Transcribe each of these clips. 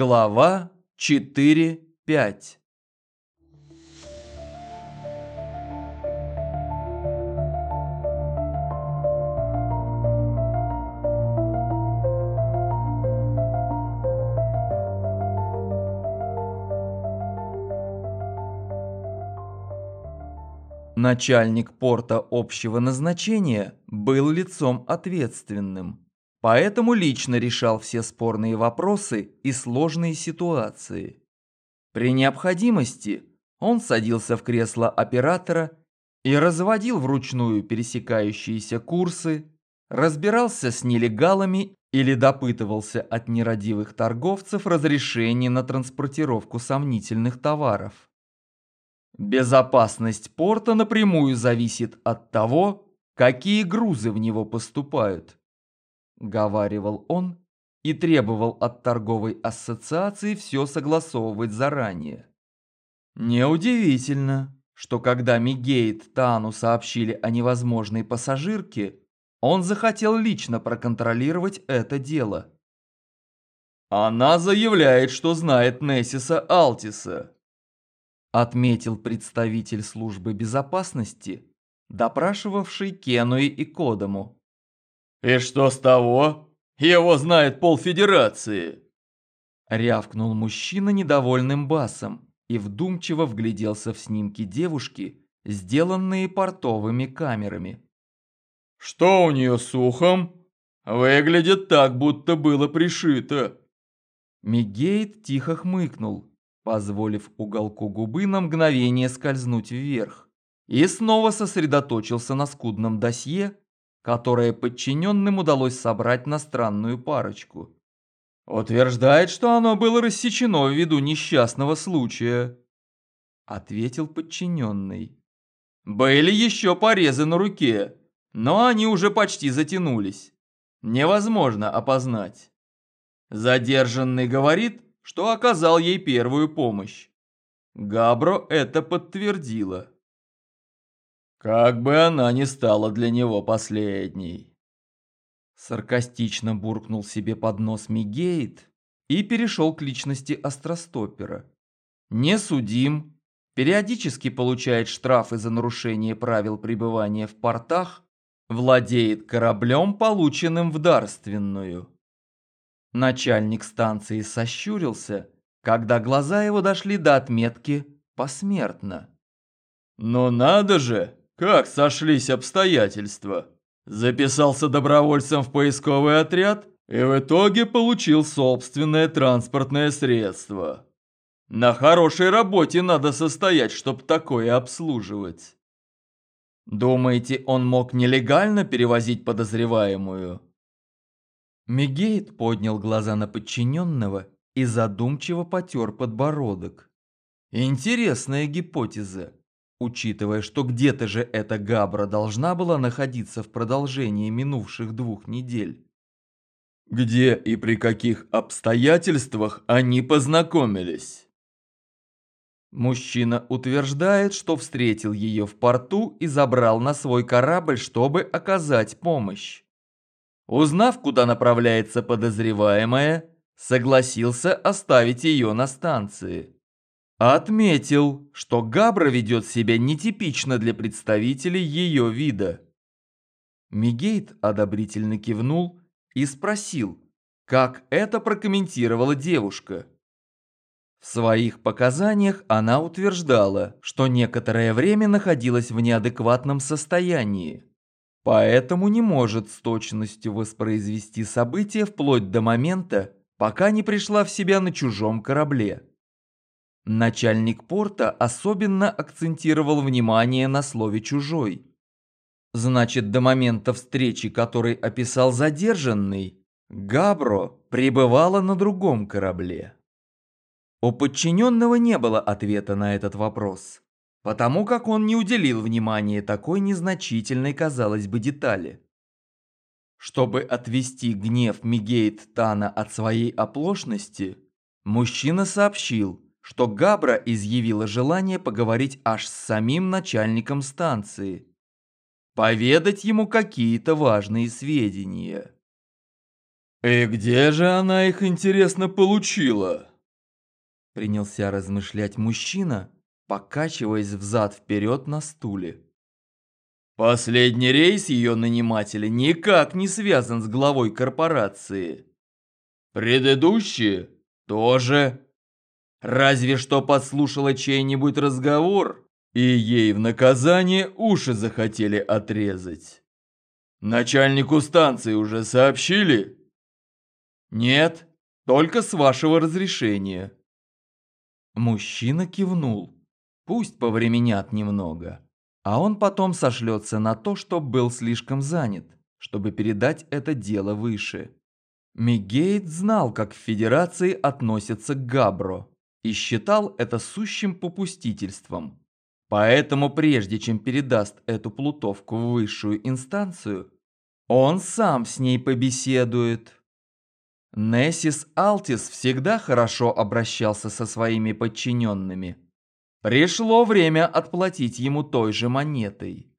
Глава 4.5 Начальник порта общего назначения был лицом ответственным, поэтому лично решал все спорные вопросы и сложные ситуации. При необходимости он садился в кресло оператора и разводил вручную пересекающиеся курсы, разбирался с нелегалами или допытывался от нерадивых торговцев разрешения на транспортировку сомнительных товаров. Безопасность порта напрямую зависит от того, какие грузы в него поступают. Говаривал он и требовал от торговой ассоциации все согласовывать заранее. Неудивительно, что когда Мигейт Тану сообщили о невозможной пассажирке, он захотел лично проконтролировать это дело. «Она заявляет, что знает Нессиса Алтиса», отметил представитель службы безопасности, допрашивавший Кенуи и Кодому. «И что с того? Его знает полфедерации!» Рявкнул мужчина недовольным басом и вдумчиво вгляделся в снимки девушки, сделанные портовыми камерами. «Что у нее с ухом? Выглядит так, будто было пришито!» Мигейт тихо хмыкнул, позволив уголку губы на мгновение скользнуть вверх, и снова сосредоточился на скудном досье, которое подчиненным удалось собрать на странную парочку. «Утверждает, что оно было рассечено ввиду несчастного случая», — ответил подчиненный. «Были еще порезы на руке, но они уже почти затянулись. Невозможно опознать». Задержанный говорит, что оказал ей первую помощь. Габро это подтвердила. Как бы она ни стала для него последней. Саркастично буркнул себе под нос Мигейт и перешел к личности Остростопера. Не судим, периодически получает штрафы за нарушение правил пребывания в портах, владеет кораблем, полученным в дарственную. Начальник станции сощурился, когда глаза его дошли до отметки «посмертно». «Но надо же, как сошлись обстоятельства!» Записался добровольцем в поисковый отряд и в итоге получил собственное транспортное средство. На хорошей работе надо состоять, чтобы такое обслуживать. Думаете, он мог нелегально перевозить подозреваемую? Мегейт поднял глаза на подчиненного и задумчиво потер подбородок. Интересная гипотеза, учитывая, что где-то же эта Габра должна была находиться в продолжении минувших двух недель. Где и при каких обстоятельствах они познакомились? Мужчина утверждает, что встретил ее в порту и забрал на свой корабль, чтобы оказать помощь. Узнав, куда направляется подозреваемая, согласился оставить ее на станции. Отметил, что Габра ведет себя нетипично для представителей ее вида. Мигейт одобрительно кивнул и спросил, как это прокомментировала девушка. В своих показаниях она утверждала, что некоторое время находилась в неадекватном состоянии. Поэтому не может с точностью воспроизвести события вплоть до момента, пока не пришла в себя на чужом корабле. Начальник порта особенно акцентировал внимание на слове «чужой». Значит, до момента встречи, который описал задержанный, Габро пребывала на другом корабле. У подчиненного не было ответа на этот вопрос потому как он не уделил внимания такой незначительной, казалось бы, детали. Чтобы отвести гнев Мигейт Тана от своей оплошности, мужчина сообщил, что Габра изъявила желание поговорить аж с самим начальником станции, поведать ему какие-то важные сведения. «И где же она их, интересно, получила?» Принялся размышлять мужчина, покачиваясь взад-вперед на стуле. Последний рейс ее нанимателя никак не связан с главой корпорации. Предыдущие тоже. Разве что подслушала чей-нибудь разговор, и ей в наказание уши захотели отрезать. Начальнику станции уже сообщили? Нет, только с вашего разрешения. Мужчина кивнул. Пусть повременят немного. А он потом сошлется на то, что был слишком занят, чтобы передать это дело выше. Мигейт знал, как в Федерации относятся к Габро, и считал это сущим попустительством. Поэтому прежде чем передаст эту плутовку в высшую инстанцию, он сам с ней побеседует. Нессис Алтис всегда хорошо обращался со своими подчиненными. Пришло время отплатить ему той же монетой.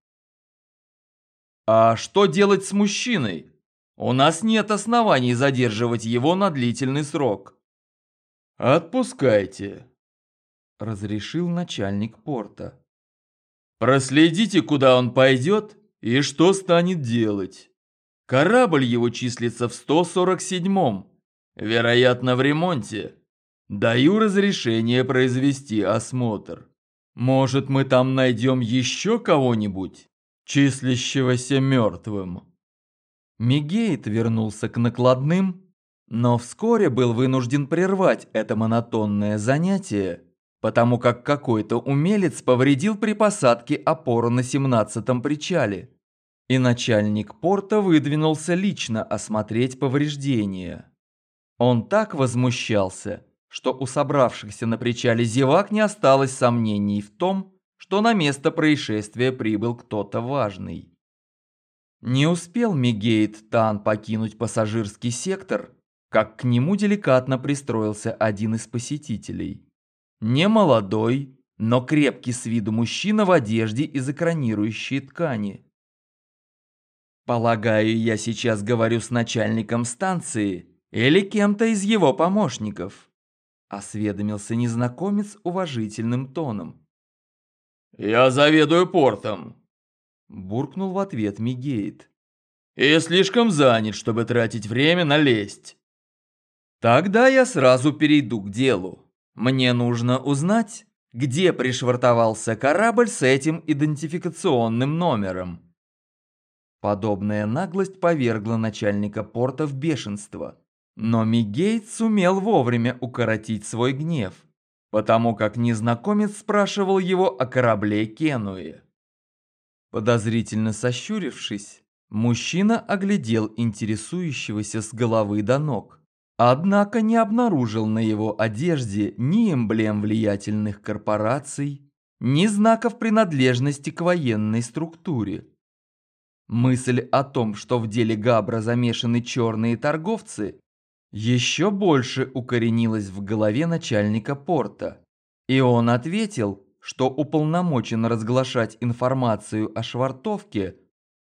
А что делать с мужчиной? У нас нет оснований задерживать его на длительный срок. Отпускайте, разрешил начальник порта. Проследите, куда он пойдет и что станет делать. Корабль его числится в 147-м, вероятно, в ремонте. Даю разрешение произвести осмотр. Может, мы там найдем еще кого-нибудь, числящегося мертвым?» Мигейт вернулся к накладным, но вскоре был вынужден прервать это монотонное занятие, потому как какой-то умелец повредил при посадке опору на 17-м причале и начальник порта выдвинулся лично осмотреть повреждения. Он так возмущался, что у собравшихся на причале зевак не осталось сомнений в том, что на место происшествия прибыл кто-то важный. Не успел Мигейт Тан покинуть пассажирский сектор, как к нему деликатно пристроился один из посетителей. Не молодой, но крепкий с виду мужчина в одежде из экранирующей ткани. Полагаю, я сейчас говорю с начальником станции или кем-то из его помощников. Осведомился незнакомец уважительным тоном. «Я заведую портом», – буркнул в ответ Мигейт. «И слишком занят, чтобы тратить время на лесть». «Тогда я сразу перейду к делу. Мне нужно узнать, где пришвартовался корабль с этим идентификационным номером». Подобная наглость повергла начальника порта в бешенство. Но Мигейт сумел вовремя укоротить свой гнев, потому как незнакомец спрашивал его о корабле Кенуи. Подозрительно сощурившись, мужчина оглядел интересующегося с головы до ног, однако не обнаружил на его одежде ни эмблем влиятельных корпораций, ни знаков принадлежности к военной структуре. Мысль о том, что в деле Габра замешаны черные торговцы, еще больше укоренилась в голове начальника порта. И он ответил, что уполномочен разглашать информацию о швартовке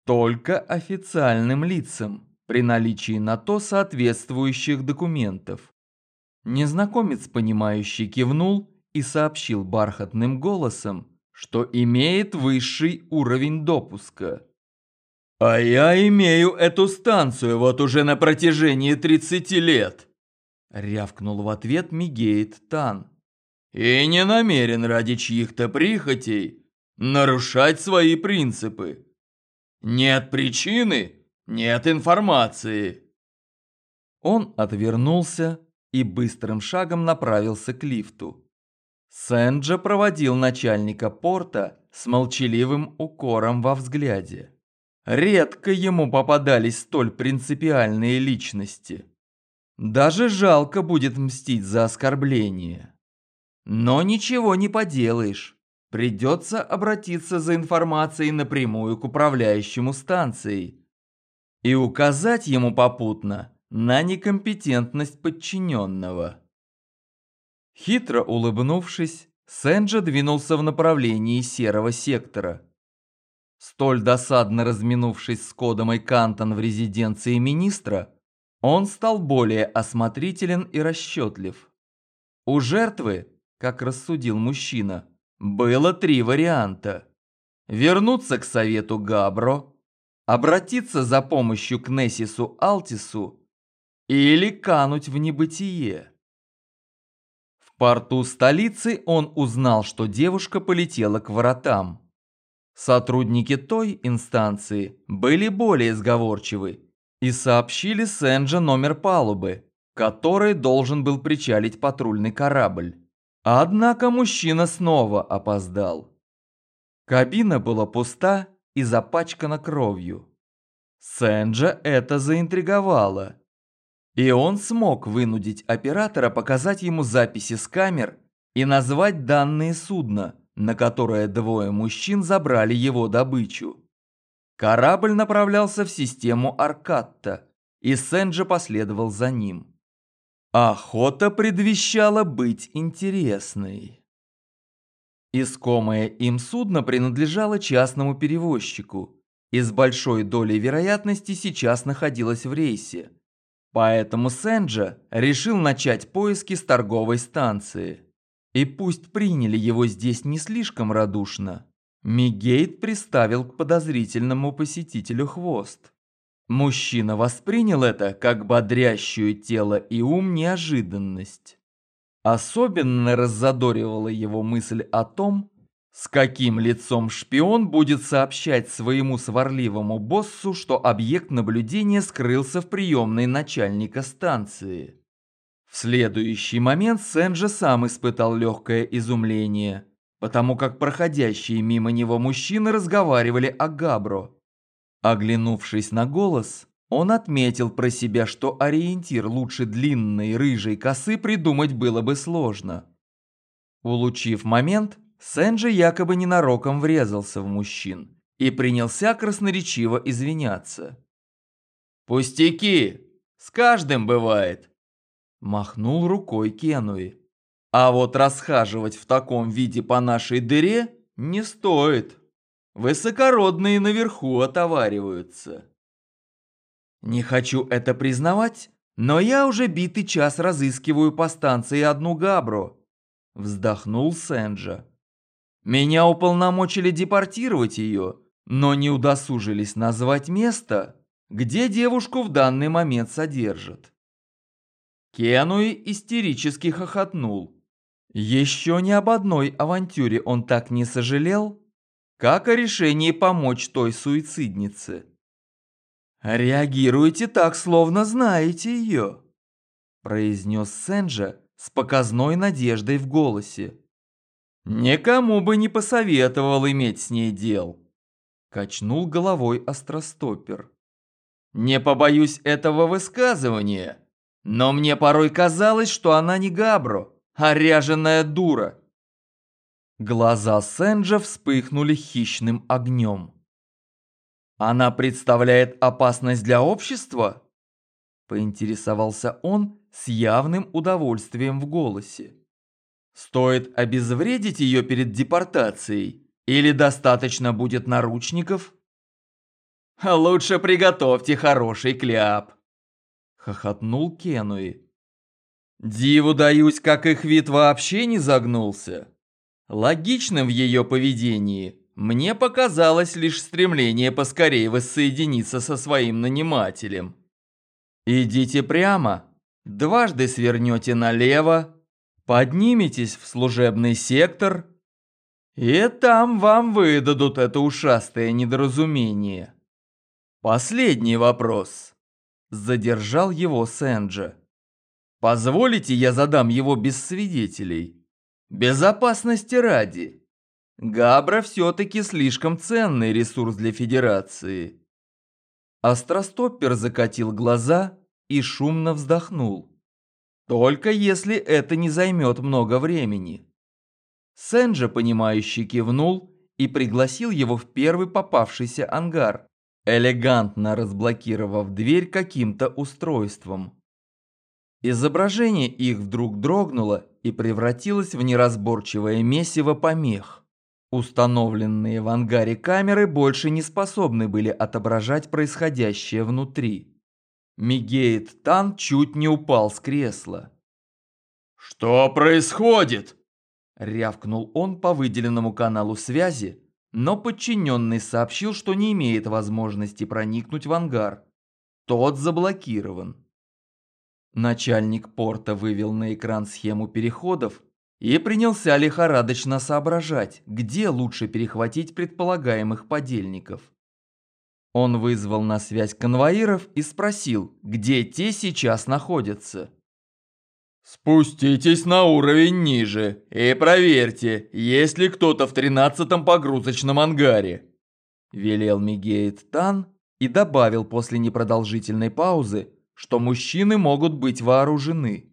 только официальным лицам при наличии на то соответствующих документов. Незнакомец, понимающий, кивнул и сообщил бархатным голосом, что имеет высший уровень допуска. «А я имею эту станцию вот уже на протяжении 30 лет!» Рявкнул в ответ Мигейт Тан. «И не намерен ради чьих-то прихотей нарушать свои принципы. Нет причины, нет информации!» Он отвернулся и быстрым шагом направился к лифту. Сэнджа проводил начальника порта с молчаливым укором во взгляде. Редко ему попадались столь принципиальные личности. Даже жалко будет мстить за оскорбление. Но ничего не поделаешь. Придется обратиться за информацией напрямую к управляющему станцией и указать ему попутно на некомпетентность подчиненного. Хитро улыбнувшись, Сэнджа двинулся в направлении серого сектора. Столь досадно разминувшись с Кодом и Кантон в резиденции министра, он стал более осмотрителен и расчетлив. У жертвы, как рассудил мужчина, было три варианта. Вернуться к совету Габро, обратиться за помощью к Несису Алтису или кануть в небытие. В порту столицы он узнал, что девушка полетела к воротам. Сотрудники той инстанции были более сговорчивы и сообщили Сенджа номер палубы, который должен был причалить патрульный корабль. Однако мужчина снова опоздал. Кабина была пуста и запачкана кровью. Сенджа это заинтриговало. И он смог вынудить оператора показать ему записи с камер и назвать данные судна, на которое двое мужчин забрали его добычу. Корабль направлялся в систему Аркатта, и Сенджа последовал за ним. Охота предвещала быть интересной. Искомое им судно принадлежало частному перевозчику и с большой долей вероятности сейчас находилось в рейсе. Поэтому Сенджа решил начать поиски с торговой станции. И пусть приняли его здесь не слишком радушно, Мигейт приставил к подозрительному посетителю хвост. Мужчина воспринял это как бодрящую тело и ум неожиданность. Особенно раззадоривала его мысль о том, с каким лицом шпион будет сообщать своему сварливому боссу, что объект наблюдения скрылся в приемной начальника станции. В следующий момент Сенджа сам испытал легкое изумление, потому как проходящие мимо него мужчины разговаривали о Габро. Оглянувшись на голос, он отметил про себя, что ориентир лучше длинной рыжей косы придумать было бы сложно. Улучив момент, Сенджи якобы ненароком врезался в мужчин и принялся красноречиво извиняться. «Пустяки! С каждым бывает!» Махнул рукой Кенуи. А вот расхаживать в таком виде по нашей дыре не стоит. Высокородные наверху отовариваются. Не хочу это признавать, но я уже битый час разыскиваю по станции одну габру. Вздохнул Сенджа. Меня уполномочили депортировать ее, но не удосужились назвать место, где девушку в данный момент содержат. Кенуи истерически хохотнул. Еще ни об одной авантюре он так не сожалел, как о решении помочь той суициднице. «Реагируете так, словно знаете ее», – произнес Сенджа с показной надеждой в голосе. «Никому бы не посоветовал иметь с ней дел», – качнул головой остростопер. «Не побоюсь этого высказывания», но мне порой казалось, что она не Габро, а ряженая дура. Глаза Сенджа вспыхнули хищным огнем. «Она представляет опасность для общества?» Поинтересовался он с явным удовольствием в голосе. «Стоит обезвредить ее перед депортацией или достаточно будет наручников?» «Лучше приготовьте хороший кляп», хохотнул Кенуи. Диву даюсь, как их вид вообще не загнулся. Логичным в ее поведении мне показалось лишь стремление поскорее воссоединиться со своим нанимателем. Идите прямо, дважды свернете налево, подниметесь в служебный сектор, и там вам выдадут это ушастое недоразумение. Последний вопрос. Задержал его Сэнджа. «Позволите, я задам его без свидетелей? Безопасности ради. Габра все-таки слишком ценный ресурс для Федерации». Астростоппер закатил глаза и шумно вздохнул. «Только если это не займет много времени». Сэнджа, понимающий, кивнул и пригласил его в первый попавшийся ангар, элегантно разблокировав дверь каким-то устройством. Изображение их вдруг дрогнуло и превратилось в неразборчивое месиво помех. Установленные в ангаре камеры больше не способны были отображать происходящее внутри. Мигейт Тан чуть не упал с кресла. «Что происходит?» Рявкнул он по выделенному каналу связи, но подчиненный сообщил, что не имеет возможности проникнуть в ангар. Тот заблокирован. Начальник порта вывел на экран схему переходов и принялся лихорадочно соображать, где лучше перехватить предполагаемых подельников. Он вызвал на связь конвоиров и спросил, где те сейчас находятся. «Спуститесь на уровень ниже и проверьте, есть ли кто-то в тринадцатом погрузочном ангаре», велел Мигейт Тан и добавил после непродолжительной паузы, что мужчины могут быть вооружены.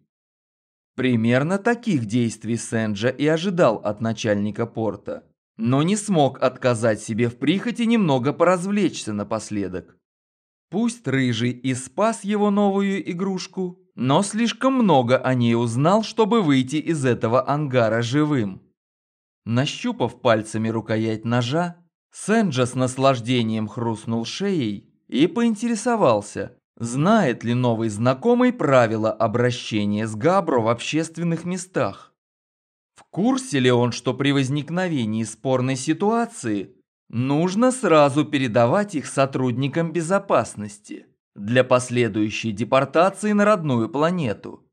Примерно таких действий Сенджа и ожидал от начальника порта, но не смог отказать себе в прихоти немного поразвлечься напоследок. Пусть Рыжий и спас его новую игрушку, но слишком много о ней узнал, чтобы выйти из этого ангара живым. Нащупав пальцами рукоять ножа, Сенджа с наслаждением хрустнул шеей и поинтересовался, Знает ли новый знакомый правила обращения с Габро в общественных местах? В курсе ли он, что при возникновении спорной ситуации нужно сразу передавать их сотрудникам безопасности для последующей депортации на родную планету?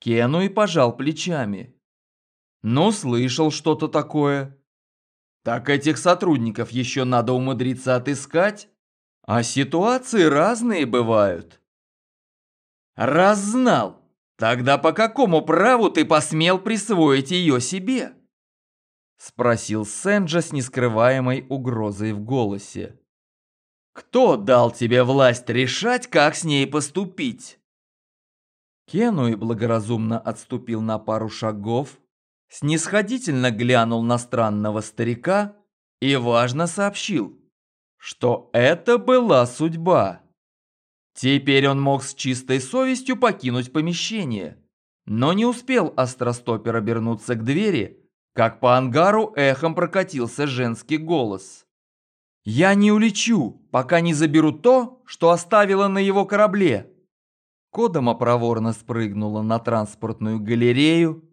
Кену и пожал плечами. Ну, слышал что-то такое. Так этих сотрудников еще надо умудриться отыскать? А ситуации разные бывают. Раз знал, тогда по какому праву ты посмел присвоить ее себе? Спросил Сенджа с нескрываемой угрозой в голосе. Кто дал тебе власть решать, как с ней поступить? Кенуи благоразумно отступил на пару шагов, снисходительно глянул на странного старика и важно сообщил что это была судьба. Теперь он мог с чистой совестью покинуть помещение, но не успел астростопер обернуться к двери, как по ангару эхом прокатился женский голос. «Я не улечу, пока не заберу то, что оставила на его корабле». Кодома проворно спрыгнула на транспортную галерею,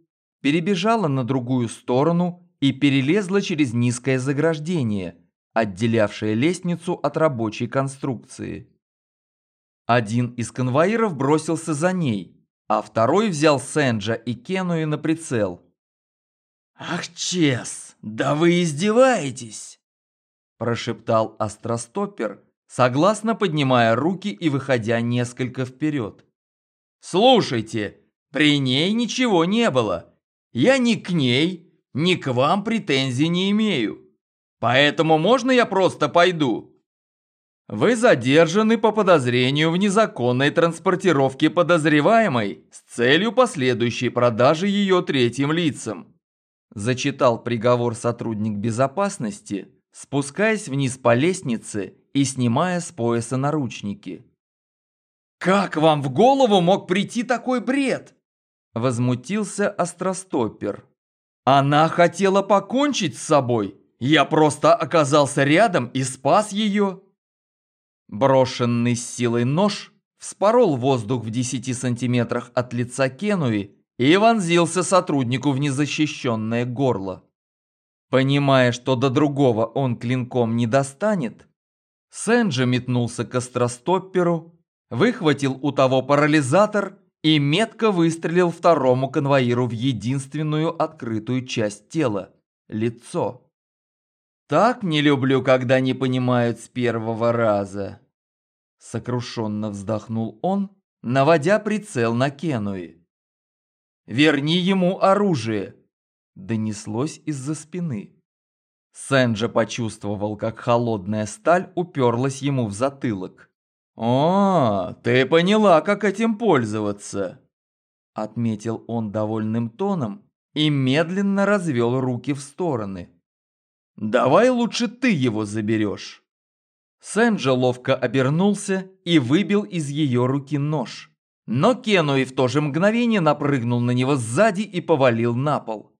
перебежала на другую сторону и перелезла через низкое заграждение – отделявшая лестницу от рабочей конструкции. Один из конвоиров бросился за ней, а второй взял Сенджа и Кенуи на прицел. «Ах, Чес, да вы издеваетесь!» прошептал астростоппер, согласно поднимая руки и выходя несколько вперед. «Слушайте, при ней ничего не было. Я ни к ней, ни к вам претензий не имею. Поэтому можно я просто пойду? Вы задержаны по подозрению в незаконной транспортировке подозреваемой с целью последующей продажи ее третьим лицам. Зачитал приговор сотрудник безопасности, спускаясь вниз по лестнице и снимая с пояса наручники. «Как вам в голову мог прийти такой бред?» Возмутился Остростоппер. «Она хотела покончить с собой я просто оказался рядом и спас ее. Брошенный с силой нож вспорол воздух в 10 сантиметрах от лица Кенуи и вонзился сотруднику в незащищенное горло. Понимая, что до другого он клинком не достанет, Сенджи метнулся к остростопперу, выхватил у того парализатор и метко выстрелил второму конвоиру в единственную открытую часть тела – лицо. Так не люблю, когда не понимают с первого раза. Сокрушенно вздохнул он, наводя прицел на Кенуи. «Верни ему оружие!» Донеслось из-за спины. Сенджа почувствовал, как холодная сталь уперлась ему в затылок. «О, ты поняла, как этим пользоваться!» Отметил он довольным тоном и медленно развел руки в стороны. Давай лучше ты его заберешь. Сэнджа ловко обернулся и выбил из ее руки нож. Но Кенуи в то же мгновение напрыгнул на него сзади и повалил на пол.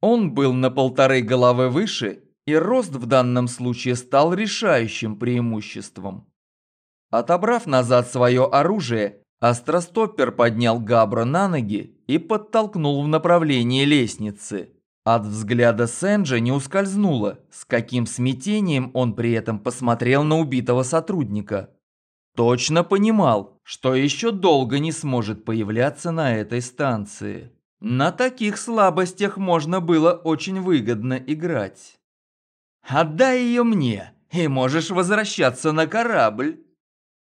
Он был на полторы головы выше, и рост в данном случае стал решающим преимуществом. Отобрав назад свое оружие, Астростоппер поднял Габра на ноги и подтолкнул в направлении лестницы. От взгляда Сэнджа не ускользнуло, с каким смятением он при этом посмотрел на убитого сотрудника. Точно понимал, что еще долго не сможет появляться на этой станции. На таких слабостях можно было очень выгодно играть. «Отдай ее мне, и можешь возвращаться на корабль»,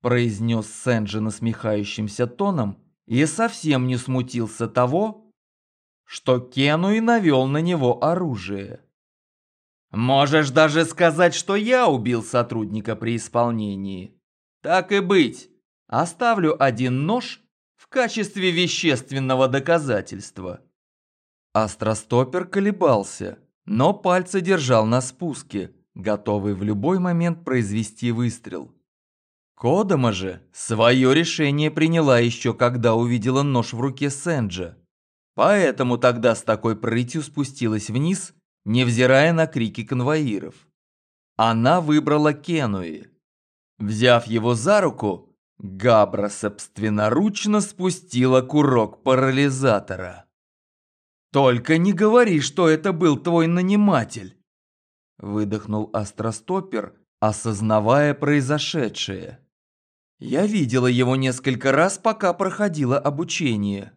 произнес Сэнджи насмехающимся тоном и совсем не смутился того, что Кену и навел на него оружие. «Можешь даже сказать, что я убил сотрудника при исполнении. Так и быть, оставлю один нож в качестве вещественного доказательства». Астростопер колебался, но пальцы держал на спуске, готовый в любой момент произвести выстрел. Кодома же свое решение приняла еще когда увидела нож в руке Сэнджа. Поэтому тогда с такой прытью спустилась вниз, невзирая на крики конвоиров. Она выбрала Кенуи. Взяв его за руку, Габра собственноручно спустила курок парализатора. «Только не говори, что это был твой наниматель!» Выдохнул астростопер, осознавая произошедшее. Я видела его несколько раз, пока проходила обучение.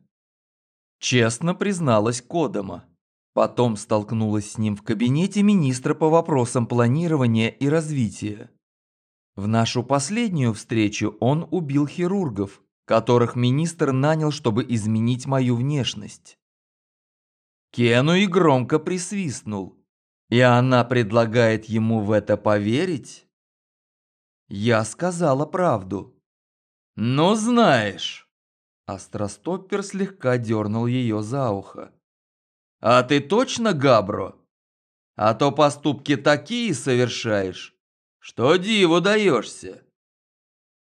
Честно призналась Кодома. Потом столкнулась с ним в кабинете министра по вопросам планирования и развития. В нашу последнюю встречу он убил хирургов, которых министр нанял, чтобы изменить мою внешность. Кену и громко присвистнул. И она предлагает ему в это поверить? Я сказала правду. «Ну знаешь!» Астростоппер слегка дернул ее за ухо. «А ты точно Габро? А то поступки такие совершаешь, что диву даешься!»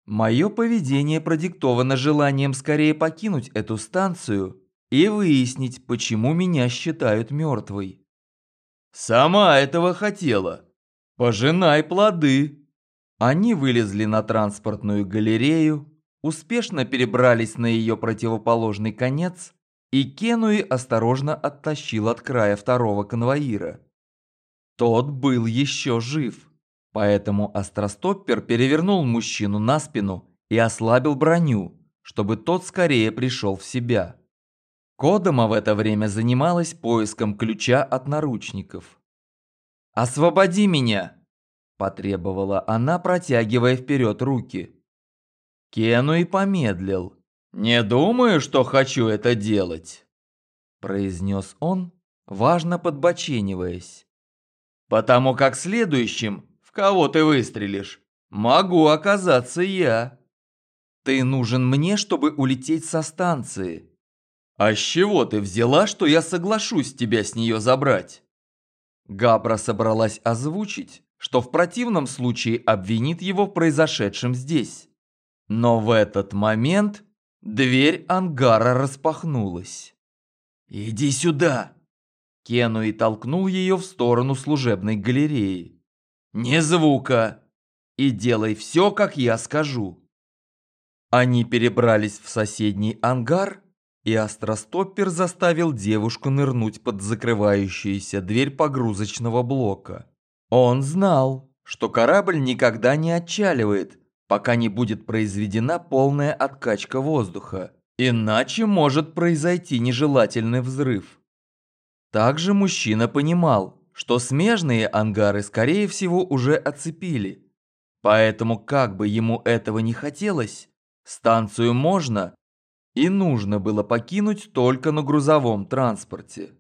Мое поведение продиктовано желанием скорее покинуть эту станцию и выяснить, почему меня считают мертвой. «Сама этого хотела. Пожинай плоды!» Они вылезли на транспортную галерею, успешно перебрались на ее противоположный конец, и Кенуи осторожно оттащил от края второго конвоира. Тот был еще жив, поэтому Остростоппер перевернул мужчину на спину и ослабил броню, чтобы тот скорее пришел в себя. Кодома в это время занималась поиском ключа от наручников. «Освободи меня!» Потребовала она, протягивая вперед руки. Кену и помедлил. «Не думаю, что хочу это делать», – произнес он, важно подбочениваясь. «Потому как следующим, в кого ты выстрелишь, могу оказаться я. Ты нужен мне, чтобы улететь со станции. А с чего ты взяла, что я соглашусь тебя с нее забрать?» Габра собралась озвучить, что в противном случае обвинит его в произошедшем здесь. Но в этот момент дверь ангара распахнулась. «Иди сюда!» Кенуи толкнул ее в сторону служебной галереи. «Не звука! И делай все, как я скажу!» Они перебрались в соседний ангар, и астростоппер заставил девушку нырнуть под закрывающуюся дверь погрузочного блока. Он знал, что корабль никогда не отчаливает, пока не будет произведена полная откачка воздуха, иначе может произойти нежелательный взрыв. Также мужчина понимал, что смежные ангары скорее всего уже оцепили, поэтому как бы ему этого не хотелось, станцию можно и нужно было покинуть только на грузовом транспорте.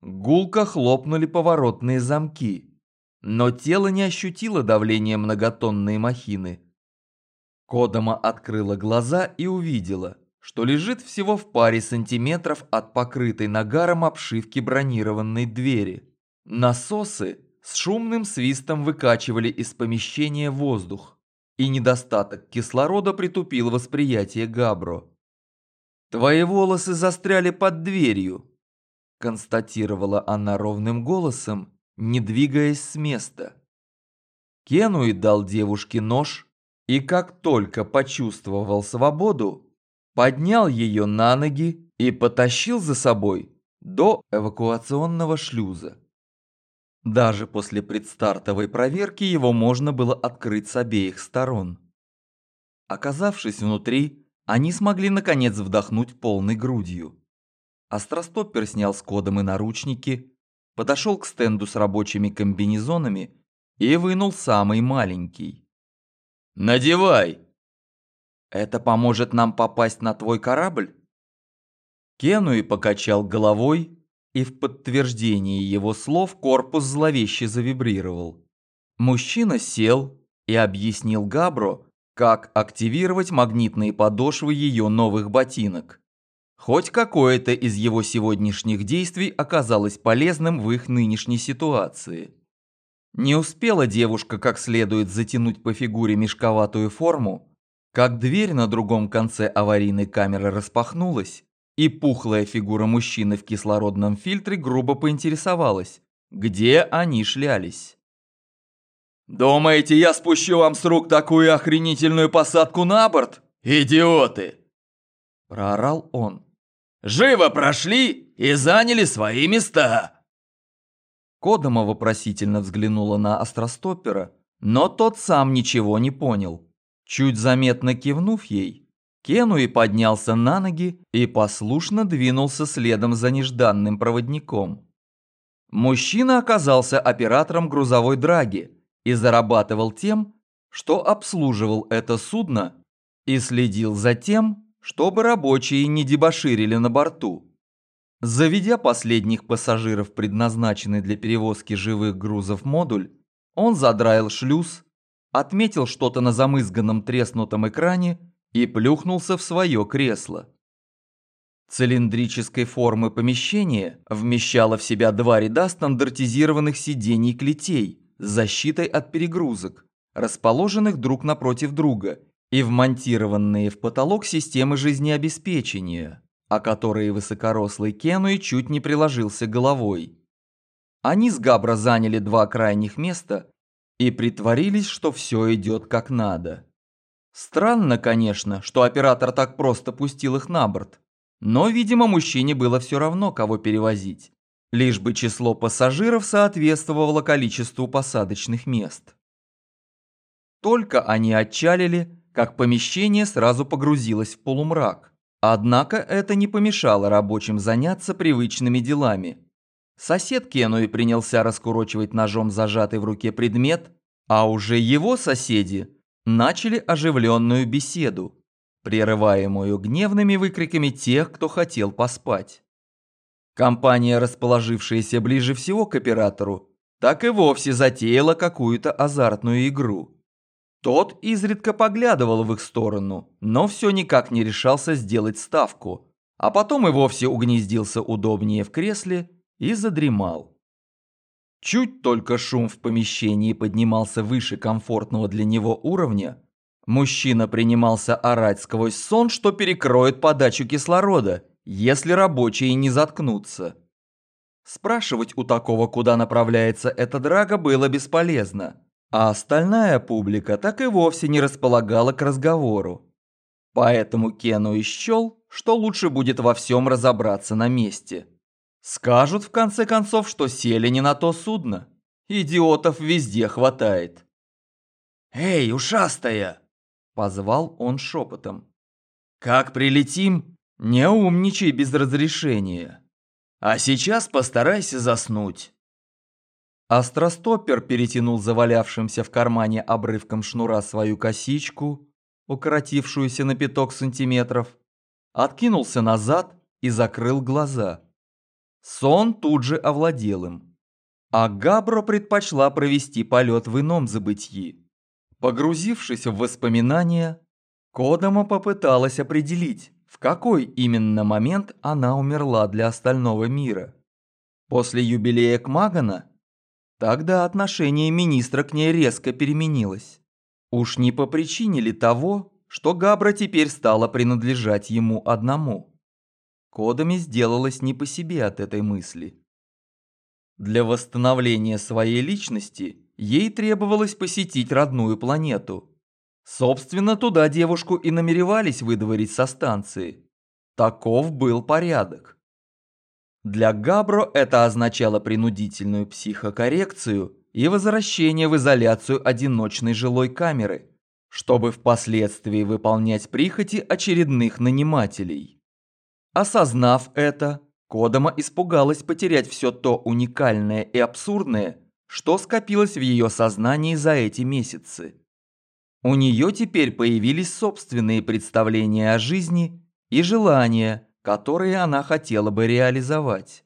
Гулко хлопнули поворотные замки. Но тело не ощутило давления многотонной махины. Кодома открыла глаза и увидела, что лежит всего в паре сантиметров от покрытой нагаром обшивки бронированной двери. Насосы с шумным свистом выкачивали из помещения воздух, и недостаток кислорода притупил восприятие Габро. «Твои волосы застряли под дверью», констатировала она ровным голосом не двигаясь с места. Кенуи дал девушке нож и как только почувствовал свободу, поднял ее на ноги и потащил за собой до эвакуационного шлюза. Даже после предстартовой проверки его можно было открыть с обеих сторон. Оказавшись внутри, они смогли наконец вдохнуть полной грудью. Остростоппер снял с кодом и наручники, подошел к стенду с рабочими комбинезонами и вынул самый маленький. «Надевай!» «Это поможет нам попасть на твой корабль?» Кенуи покачал головой, и в подтверждении его слов корпус зловеще завибрировал. Мужчина сел и объяснил Габро, как активировать магнитные подошвы ее новых ботинок. Хоть какое-то из его сегодняшних действий оказалось полезным в их нынешней ситуации. Не успела девушка как следует затянуть по фигуре мешковатую форму, как дверь на другом конце аварийной камеры распахнулась, и пухлая фигура мужчины в кислородном фильтре грубо поинтересовалась, где они шлялись. «Думаете, я спущу вам с рук такую охренительную посадку на борт? Идиоты!» Проорал он. «Живо прошли и заняли свои места!» Кодома вопросительно взглянула на Остростоппера, но тот сам ничего не понял. Чуть заметно кивнув ей, Кенуи поднялся на ноги и послушно двинулся следом за нежданным проводником. Мужчина оказался оператором грузовой драги и зарабатывал тем, что обслуживал это судно и следил за тем, чтобы рабочие не дебоширили на борту. Заведя последних пассажиров, предназначенный для перевозки живых грузов модуль, он задраил шлюз, отметил что-то на замызганном треснутом экране и плюхнулся в свое кресло. Цилиндрической формы помещение вмещало в себя два ряда стандартизированных сидений-клетей с защитой от перегрузок, расположенных друг напротив друга и вмонтированные в потолок системы жизнеобеспечения, о которые высокорослый Кенуи чуть не приложился головой. Они с Габра заняли два крайних места и притворились, что все идет как надо. Странно, конечно, что оператор так просто пустил их на борт. Но, видимо, мужчине было все равно, кого перевозить. Лишь бы число пассажиров соответствовало количеству посадочных мест. Только они отчалили, как помещение сразу погрузилось в полумрак. Однако это не помешало рабочим заняться привычными делами. Сосед Кенуи принялся раскурочивать ножом зажатый в руке предмет, а уже его соседи – начали оживленную беседу, прерываемую гневными выкриками тех, кто хотел поспать. Компания, расположившаяся ближе всего к оператору, так и вовсе затеяла какую-то азартную игру. Тот изредка поглядывал в их сторону, но все никак не решался сделать ставку, а потом и вовсе угнездился удобнее в кресле и задремал. Чуть только шум в помещении поднимался выше комфортного для него уровня, мужчина принимался орать сквозь сон, что перекроет подачу кислорода, если рабочие не заткнутся. Спрашивать у такого, куда направляется эта драга, было бесполезно, а остальная публика так и вовсе не располагала к разговору. Поэтому Кену исчел, что лучше будет во всем разобраться на месте. Скажут в конце концов, что сели не на то судно. Идиотов везде хватает. «Эй, ушастая!» – позвал он шепотом. «Как прилетим, не умничай без разрешения. А сейчас постарайся заснуть». Остростоппер перетянул завалявшимся в кармане обрывком шнура свою косичку, укоротившуюся на пяток сантиметров, откинулся назад и закрыл глаза. Сон тут же овладел им. А Габро предпочла провести полет в ином забытии. Погрузившись в воспоминания, Кодома попыталась определить, в какой именно момент она умерла для остального мира. После юбилея Кмагана? Тогда отношение министра к ней резко переменилось. Уж не по причине ли того, что Габра теперь стала принадлежать ему одному? Кодами сделалось не по себе от этой мысли. Для восстановления своей личности ей требовалось посетить родную планету. Собственно, туда девушку и намеревались выдворить со станции. Таков был порядок. Для Габро это означало принудительную психокоррекцию и возвращение в изоляцию одиночной жилой камеры, чтобы впоследствии выполнять прихоти очередных нанимателей. Осознав это, Кодома испугалась потерять все то уникальное и абсурдное, что скопилось в ее сознании за эти месяцы. У нее теперь появились собственные представления о жизни и желания, которые она хотела бы реализовать.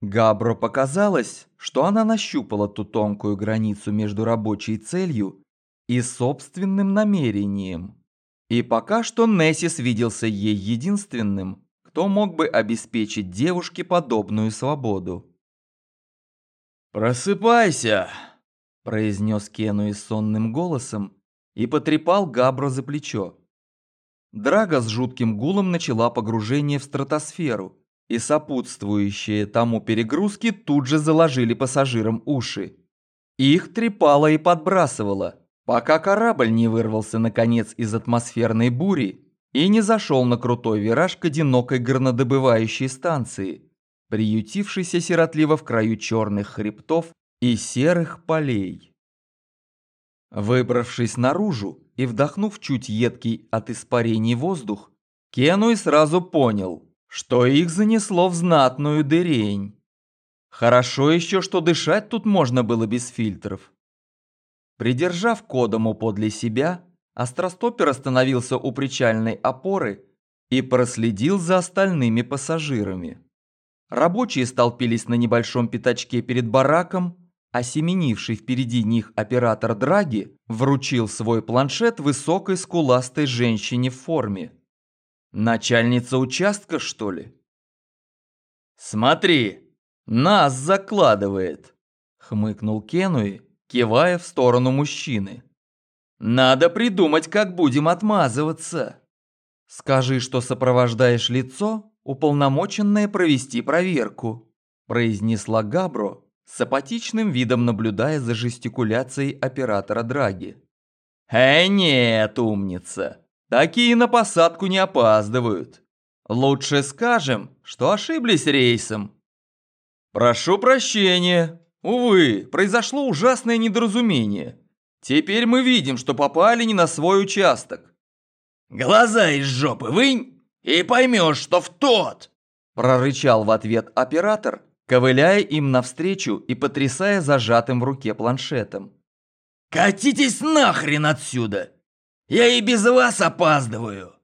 Габро показалось, что она нащупала ту тонкую границу между рабочей целью и собственным намерением. И пока что Нессис виделся ей единственным, кто мог бы обеспечить девушке подобную свободу. «Просыпайся!» – произнес Кенуи сонным голосом и потрепал Габро за плечо. Драга с жутким гулом начала погружение в стратосферу, и сопутствующие тому перегрузки тут же заложили пассажирам уши. Их трепало и подбрасывало, пока корабль не вырвался наконец из атмосферной бури и не зашел на крутой вираж к одинокой горнодобывающей станции, приютившейся сиротливо в краю черных хребтов и серых полей. Выбравшись наружу и вдохнув чуть едкий от испарений воздух, Кенуй сразу понял, что их занесло в знатную дырень. Хорошо еще, что дышать тут можно было без фильтров. Придержав Кодому подле себя, Остростопер остановился у причальной опоры и проследил за остальными пассажирами. Рабочие столпились на небольшом пятачке перед бараком, а семенивший впереди них оператор Драги вручил свой планшет высокой скуластой женщине в форме. Начальница участка, что ли? «Смотри, нас закладывает!» – хмыкнул Кенуи, кивая в сторону мужчины. «Надо придумать, как будем отмазываться!» «Скажи, что сопровождаешь лицо, уполномоченное провести проверку», – произнесла Габро, с апатичным видом наблюдая за жестикуляцией оператора Драги. «Э, нет, умница! Такие на посадку не опаздывают. Лучше скажем, что ошиблись рейсом». «Прошу прощения. Увы, произошло ужасное недоразумение. Теперь мы видим, что попали не на свой участок». «Глаза из жопы вынь и поймешь, что в тот!» Прорычал в ответ оператор, ковыляя им навстречу и потрясая зажатым в руке планшетом. «Катитесь нахрен отсюда! Я и без вас опаздываю!»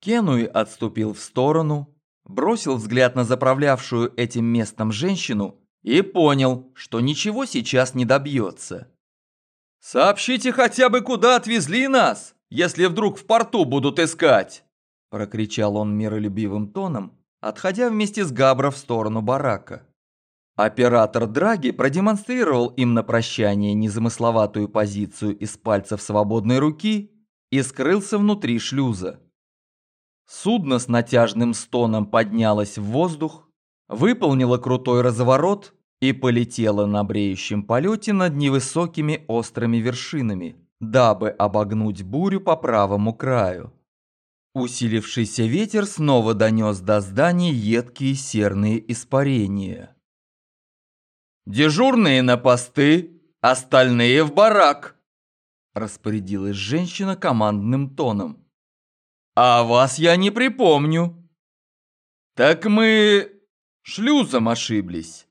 Кенуи отступил в сторону, бросил взгляд на заправлявшую этим местом женщину и понял, что ничего сейчас не добьется. «Сообщите хотя бы, куда отвезли нас, если вдруг в порту будут искать!» прокричал он миролюбивым тоном, отходя вместе с Габро в сторону барака. Оператор Драги продемонстрировал им на прощание незамысловатую позицию из пальцев свободной руки и скрылся внутри шлюза. Судно с натяжным стоном поднялось в воздух, выполнило крутой разворот и полетело на бреющем полете над невысокими острыми вершинами, дабы обогнуть бурю по правому краю. Усилившийся ветер снова донес до здания едкие серные испарения. «Дежурные на посты, остальные в барак!» Распорядилась женщина командным тоном. «А вас я не припомню!» «Так мы шлюзом ошиблись!»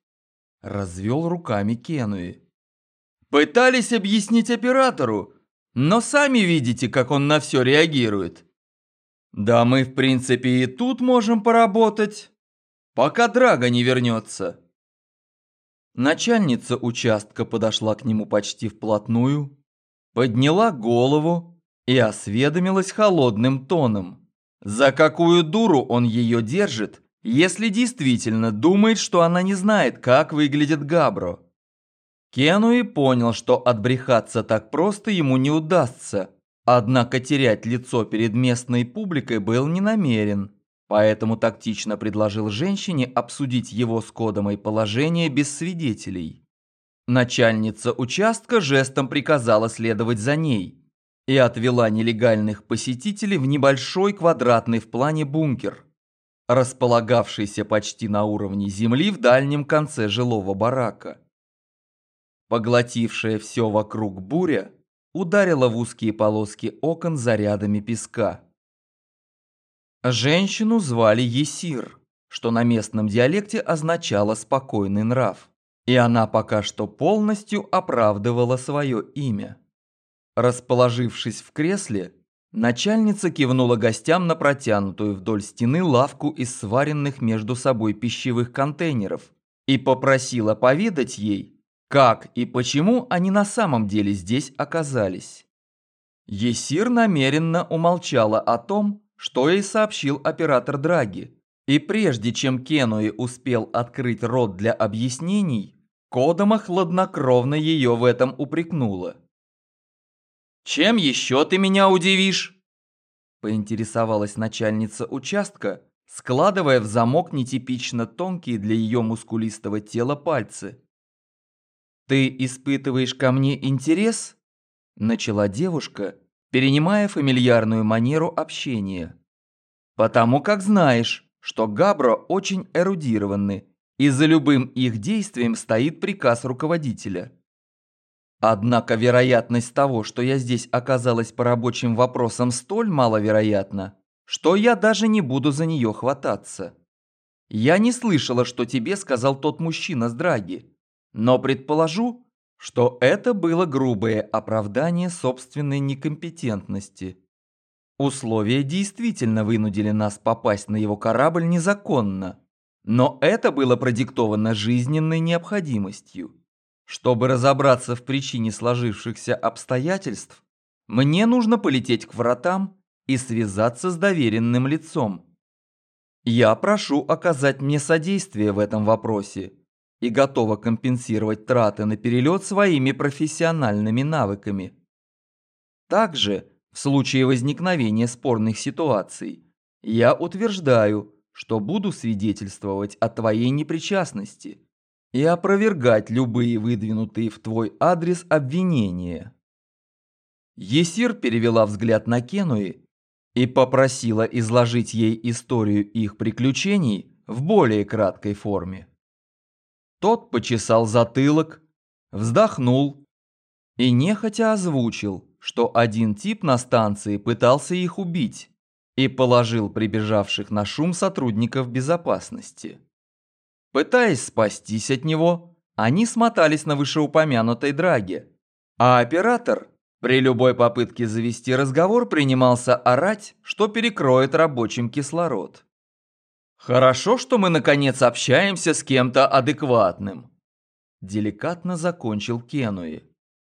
Развел руками Кенуи. «Пытались объяснить оператору, но сами видите, как он на все реагирует!» Да мы, в принципе, и тут можем поработать, пока Драга не вернется. Начальница участка подошла к нему почти вплотную, подняла голову и осведомилась холодным тоном. За какую дуру он ее держит, если действительно думает, что она не знает, как выглядит Габро? Кенуи понял, что отбрехаться так просто ему не удастся, Однако терять лицо перед местной публикой был не намерен, поэтому тактично предложил женщине обсудить его с Кодомой положение без свидетелей. Начальница участка жестом приказала следовать за ней и отвела нелегальных посетителей в небольшой квадратный в плане бункер, располагавшийся почти на уровне земли в дальнем конце жилого барака. Поглотившая все вокруг буря ударила в узкие полоски окон зарядами песка. Женщину звали Есир, что на местном диалекте означало «спокойный нрав», и она пока что полностью оправдывала свое имя. Расположившись в кресле, начальница кивнула гостям на протянутую вдоль стены лавку из сваренных между собой пищевых контейнеров и попросила поведать ей, как и почему они на самом деле здесь оказались. Есир намеренно умолчала о том, что ей сообщил оператор Драги, и прежде чем Кенуи успел открыть рот для объяснений, Кодома хладнокровно ее в этом упрекнула. «Чем еще ты меня удивишь?» Поинтересовалась начальница участка, складывая в замок нетипично тонкие для ее мускулистого тела пальцы. «Ты испытываешь ко мне интерес?» Начала девушка, перенимая фамильярную манеру общения. «Потому как знаешь, что Габро очень эрудированы, и за любым их действием стоит приказ руководителя. Однако вероятность того, что я здесь оказалась по рабочим вопросам столь маловероятна, что я даже не буду за нее хвататься. Я не слышала, что тебе сказал тот мужчина с драги. Но предположу, что это было грубое оправдание собственной некомпетентности. Условия действительно вынудили нас попасть на его корабль незаконно, но это было продиктовано жизненной необходимостью. Чтобы разобраться в причине сложившихся обстоятельств, мне нужно полететь к вратам и связаться с доверенным лицом. Я прошу оказать мне содействие в этом вопросе и готова компенсировать траты на перелет своими профессиональными навыками. Также, в случае возникновения спорных ситуаций, я утверждаю, что буду свидетельствовать о твоей непричастности и опровергать любые выдвинутые в твой адрес обвинения. Есир перевела взгляд на Кенуи и попросила изложить ей историю их приключений в более краткой форме. Тот почесал затылок, вздохнул и нехотя озвучил, что один тип на станции пытался их убить и положил прибежавших на шум сотрудников безопасности. Пытаясь спастись от него, они смотались на вышеупомянутой драге, а оператор при любой попытке завести разговор принимался орать, что перекроет рабочим кислород. «Хорошо, что мы наконец общаемся с кем-то адекватным», – деликатно закончил Кенуи.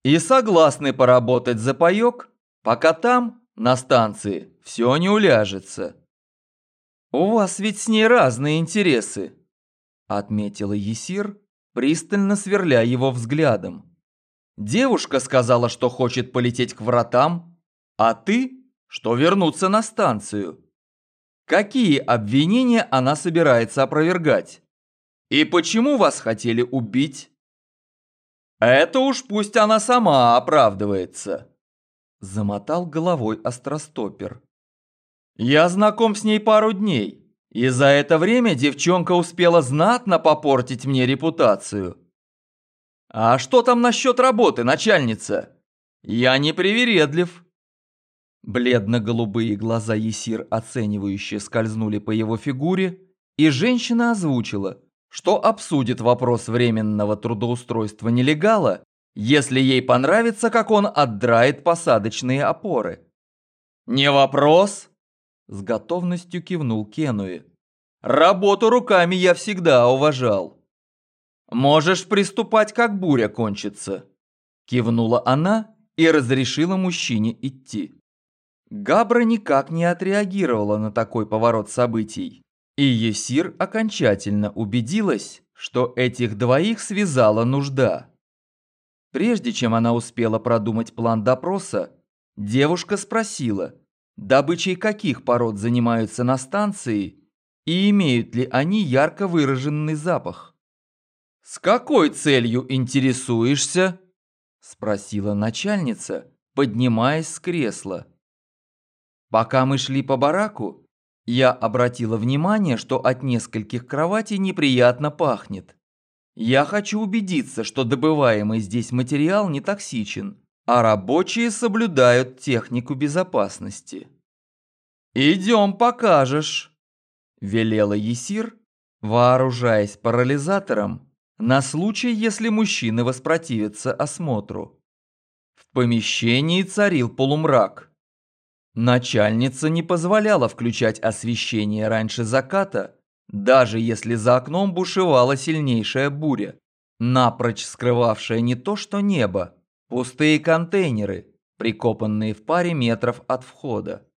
«И согласны поработать за паёк, пока там, на станции, все не уляжется». «У вас ведь с ней разные интересы», – отметила Есир, пристально сверля его взглядом. «Девушка сказала, что хочет полететь к вратам, а ты, что вернуться на станцию». Какие обвинения она собирается опровергать? И почему вас хотели убить? Это уж пусть она сама оправдывается. Замотал головой остростопер. Я знаком с ней пару дней, и за это время девчонка успела знатно попортить мне репутацию. А что там насчет работы, начальница? Я не привередлив. Бледно-голубые глаза Есир оценивающе скользнули по его фигуре, и женщина озвучила, что обсудит вопрос временного трудоустройства нелегала, если ей понравится, как он отдрает посадочные опоры. «Не вопрос!» – с готовностью кивнул Кенуи. «Работу руками я всегда уважал». «Можешь приступать, как буря кончится», – кивнула она и разрешила мужчине идти. Габра никак не отреагировала на такой поворот событий, и Есир окончательно убедилась, что этих двоих связала нужда. Прежде чем она успела продумать план допроса, девушка спросила, добычей каких пород занимаются на станции и имеют ли они ярко выраженный запах. «С какой целью интересуешься?» – спросила начальница, поднимаясь с кресла. Пока мы шли по бараку, Я обратила внимание, что от нескольких кроватей неприятно пахнет. Я хочу убедиться, что добываемый здесь материал не токсичен, а рабочие соблюдают технику безопасности. «Идем покажешь», – велела Есир, вооружаясь парализатором на случай, если мужчины воспротивятся осмотру. В помещении царил полумрак. Начальница не позволяла включать освещение раньше заката, даже если за окном бушевала сильнейшая буря, напрочь скрывавшая не то что небо, пустые контейнеры, прикопанные в паре метров от входа.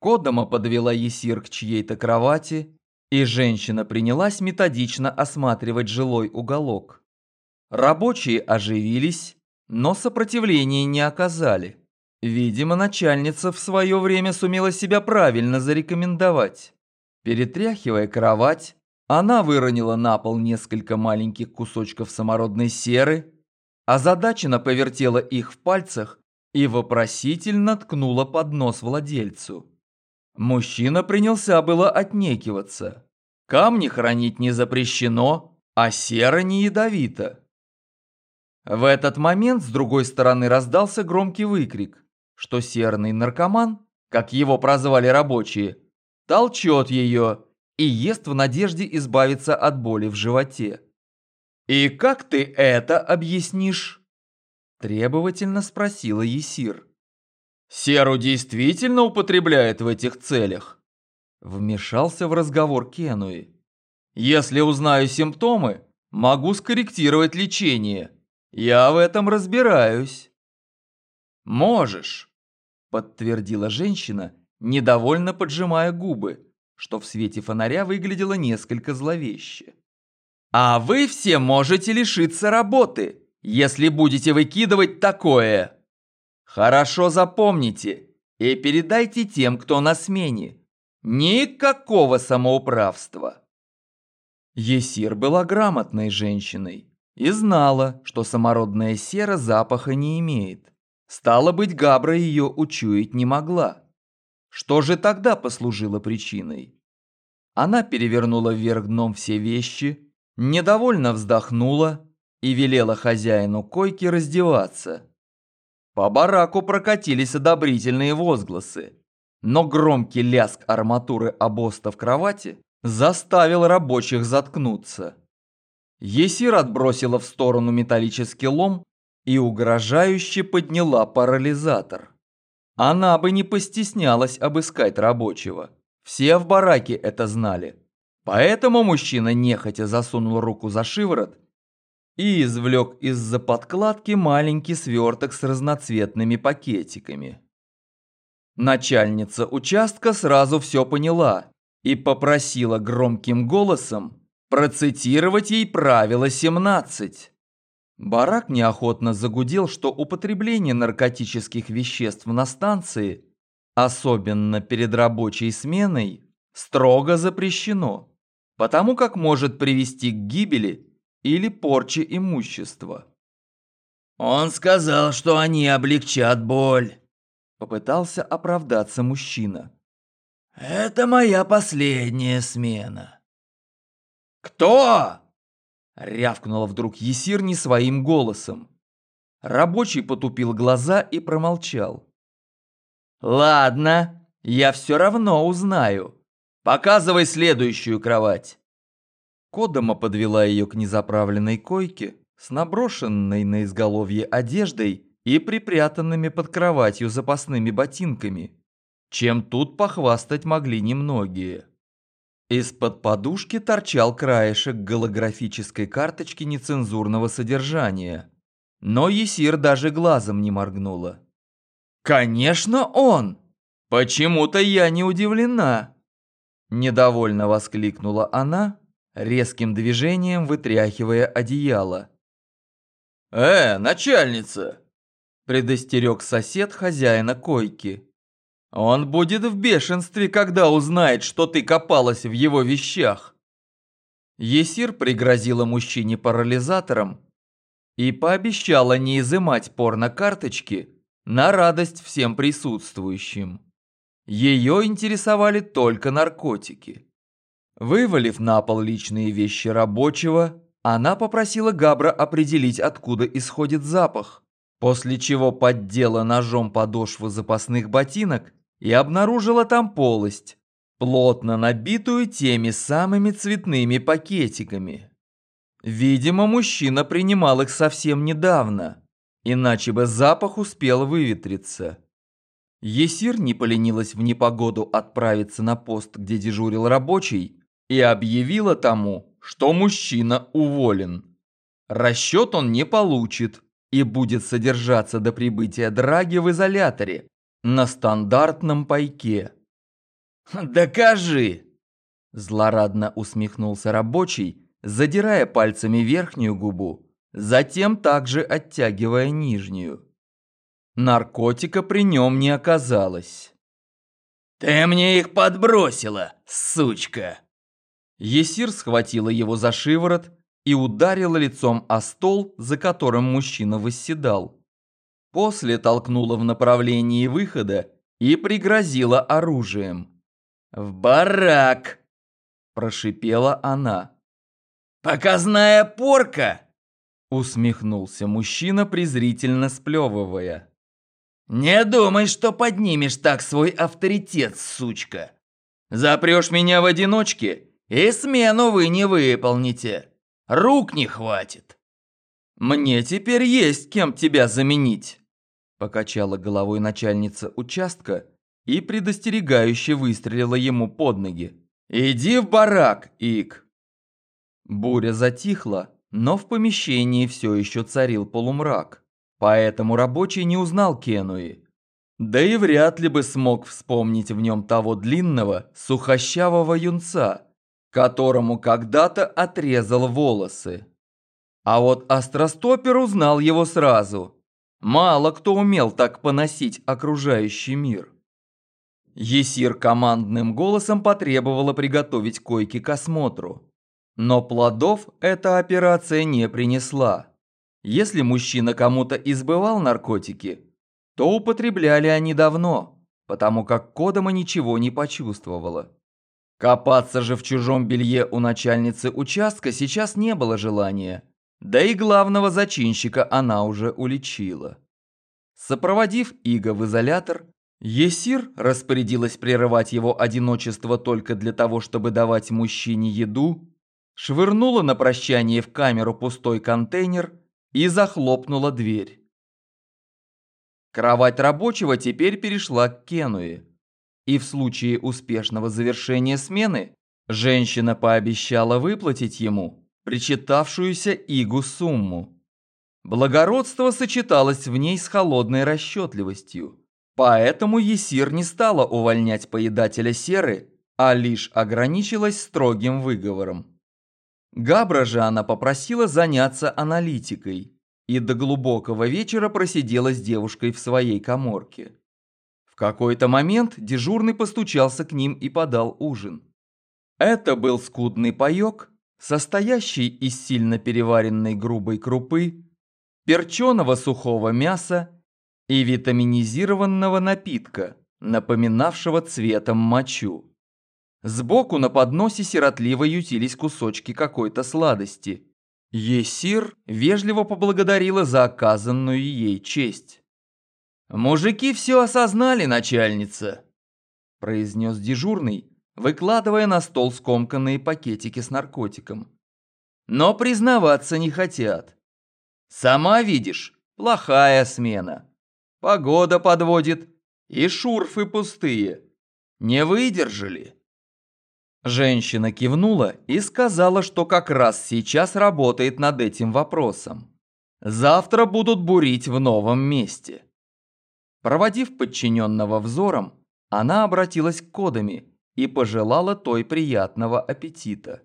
Кодома подвела Есир к чьей-то кровати, и женщина принялась методично осматривать жилой уголок. Рабочие оживились, но сопротивления не оказали. Видимо, начальница в свое время сумела себя правильно зарекомендовать. Перетряхивая кровать, она выронила на пол несколько маленьких кусочков самородной серы, озадаченно повертела их в пальцах и вопросительно ткнула под нос владельцу. Мужчина принялся было отнекиваться. Камни хранить не запрещено, а сера не ядовита. В этот момент с другой стороны раздался громкий выкрик, что серный наркоман, как его прозвали рабочие, толчет ее и ест в надежде избавиться от боли в животе. «И как ты это объяснишь?» Требовательно спросила Есир. «Серу действительно употребляет в этих целях?» Вмешался в разговор Кенуи. «Если узнаю симптомы, могу скорректировать лечение. Я в этом разбираюсь». «Можешь», – подтвердила женщина, недовольно поджимая губы, что в свете фонаря выглядело несколько зловеще. «А вы все можете лишиться работы, если будете выкидывать такое!» Хорошо запомните и передайте тем, кто на смене. Никакого самоуправства. Есир была грамотной женщиной и знала, что самородная сера запаха не имеет. Стало быть, Габра ее учуять не могла. Что же тогда послужило причиной? Она перевернула вверх дном все вещи, недовольно вздохнула и велела хозяину койки раздеваться. По бараку прокатились одобрительные возгласы, но громкий лязг арматуры обоста в кровати заставил рабочих заткнуться. Есир отбросила в сторону металлический лом и угрожающе подняла парализатор. Она бы не постеснялась обыскать рабочего. Все в бараке это знали. Поэтому мужчина нехотя засунул руку за шиворот и извлек из-за подкладки маленький сверток с разноцветными пакетиками. Начальница участка сразу все поняла и попросила громким голосом процитировать ей правило 17. Барак неохотно загудел, что употребление наркотических веществ на станции, особенно перед рабочей сменой, строго запрещено, потому как может привести к гибели или порчи имущества. «Он сказал, что они облегчат боль», – попытался оправдаться мужчина. «Это моя последняя смена». «Кто?» – рявкнула вдруг Есир не своим голосом. Рабочий потупил глаза и промолчал. «Ладно, я все равно узнаю. Показывай следующую кровать». Кодома подвела ее к незаправленной койке с наброшенной на изголовье одеждой и припрятанными под кроватью запасными ботинками, чем тут похвастать могли немногие. Из-под подушки торчал краешек голографической карточки нецензурного содержания, но Есир даже глазом не моргнула. «Конечно он! Почему-то я не удивлена!» Недовольно воскликнула она, резким движением вытряхивая одеяло. «Э, начальница!» – предостерег сосед хозяина койки. «Он будет в бешенстве, когда узнает, что ты копалась в его вещах!» Есир пригрозила мужчине парализатором и пообещала не изымать порно-карточки на радость всем присутствующим. Ее интересовали только наркотики. Вывалив на пол личные вещи рабочего, она попросила Габра определить, откуда исходит запах, после чего поддела ножом подошву запасных ботинок и обнаружила там полость, плотно набитую теми самыми цветными пакетиками. Видимо, мужчина принимал их совсем недавно, иначе бы запах успел выветриться. Есир не поленилась в непогоду отправиться на пост, где дежурил рабочий, и объявила тому, что мужчина уволен. Расчет он не получит и будет содержаться до прибытия Драги в изоляторе на стандартном пайке. «Докажи!» Злорадно усмехнулся рабочий, задирая пальцами верхнюю губу, затем также оттягивая нижнюю. Наркотика при нем не оказалось. «Ты мне их подбросила, сучка!» Есир схватила его за шиворот и ударила лицом о стол, за которым мужчина восседал. После толкнула в направлении выхода и пригрозила оружием. «В барак!» – прошипела она. «Показная порка!» – усмехнулся мужчина, презрительно сплевывая. «Не думай, что поднимешь так свой авторитет, сучка! Запрешь меня в одиночке, и смену вы не выполните. Рук не хватит!» «Мне теперь есть кем тебя заменить!» Покачала головой начальница участка и предостерегающе выстрелила ему под ноги. «Иди в барак, Ик!» Буря затихла, но в помещении все еще царил полумрак, поэтому рабочий не узнал Кенуи. Да и вряд ли бы смог вспомнить в нем того длинного, сухощавого юнца, которому когда-то отрезал волосы. А вот Остростопер узнал его сразу. Мало кто умел так поносить окружающий мир. Есир командным голосом потребовала приготовить койки к осмотру. Но плодов эта операция не принесла. Если мужчина кому-то избывал наркотики, то употребляли они давно, потому как Кодома ничего не почувствовала. Копаться же в чужом белье у начальницы участка сейчас не было желания, да и главного зачинщика она уже уличила. Сопроводив Иго в изолятор, Есир распорядилась прерывать его одиночество только для того, чтобы давать мужчине еду, швырнула на прощание в камеру пустой контейнер и захлопнула дверь. Кровать рабочего теперь перешла к Кенуе, и в случае успешного завершения смены женщина пообещала выплатить ему причитавшуюся Игу сумму. Благородство сочеталось в ней с холодной расчетливостью. Поэтому Есир не стала увольнять поедателя серы, а лишь ограничилась строгим выговором. Габра же она попросила заняться аналитикой и до глубокого вечера просидела с девушкой в своей коморке. В какой-то момент дежурный постучался к ним и подал ужин. Это был скудный паёк, состоящий из сильно переваренной грубой крупы, перченого сухого мяса и витаминизированного напитка, напоминавшего цветом мочу. Сбоку на подносе сиротливо ютились кусочки какой-то сладости. Есир вежливо поблагодарила за оказанную ей честь. «Мужики все осознали, начальница», – произнес дежурный, выкладывая на стол скомканные пакетики с наркотиком. «Но признаваться не хотят. Сама видишь, плохая смена. Погода подводит, и шурфы пустые. Не выдержали. Женщина кивнула и сказала, что как раз сейчас работает над этим вопросом. Завтра будут бурить в новом месте. Проводив подчиненного взором, она обратилась к кодами и пожелала той приятного аппетита.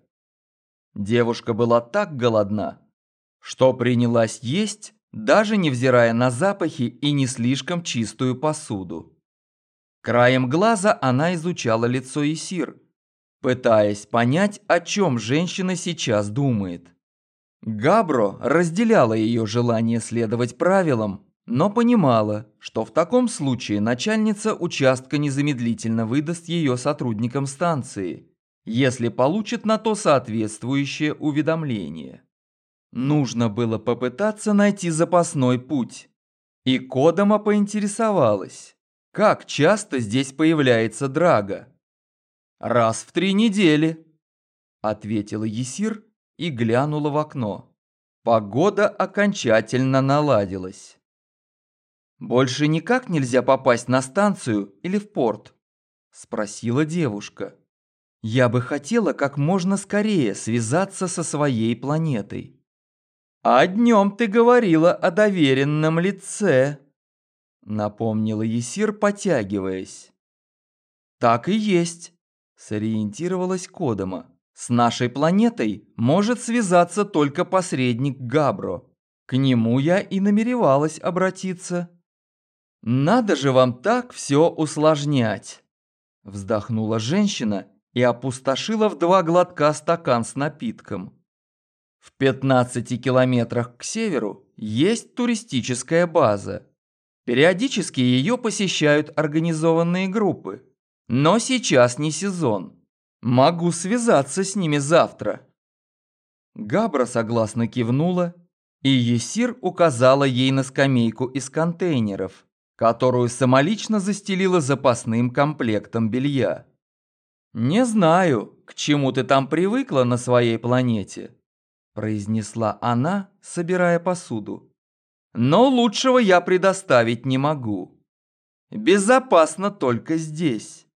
Девушка была так голодна, что принялась есть даже невзирая на запахи и не слишком чистую посуду. Краем глаза она изучала лицо Исир, пытаясь понять, о чем женщина сейчас думает. Габро разделяла ее желание следовать правилам, но понимала, что в таком случае начальница участка незамедлительно выдаст ее сотрудникам станции, если получит на то соответствующее уведомление. Нужно было попытаться найти запасной путь. И Кодома поинтересовалась, как часто здесь появляется Драга. «Раз в три недели», — ответила Есир и глянула в окно. Погода окончательно наладилась. «Больше никак нельзя попасть на станцию или в порт?» – спросила девушка. «Я бы хотела как можно скорее связаться со своей планетой». «А днем ты говорила о доверенном лице», – напомнила Есир, потягиваясь. «Так и есть», – сориентировалась Кодома. «С нашей планетой может связаться только посредник Габро. К нему я и намеревалась обратиться». «Надо же вам так все усложнять!» Вздохнула женщина и опустошила в два глотка стакан с напитком. В 15 километрах к северу есть туристическая база. Периодически ее посещают организованные группы. Но сейчас не сезон. Могу связаться с ними завтра. Габра согласно кивнула, и Есир указала ей на скамейку из контейнеров, которую самолично застелила запасным комплектом белья. «Не знаю, к чему ты там привыкла на своей планете», произнесла она, собирая посуду. «Но лучшего я предоставить не могу. Безопасно только здесь».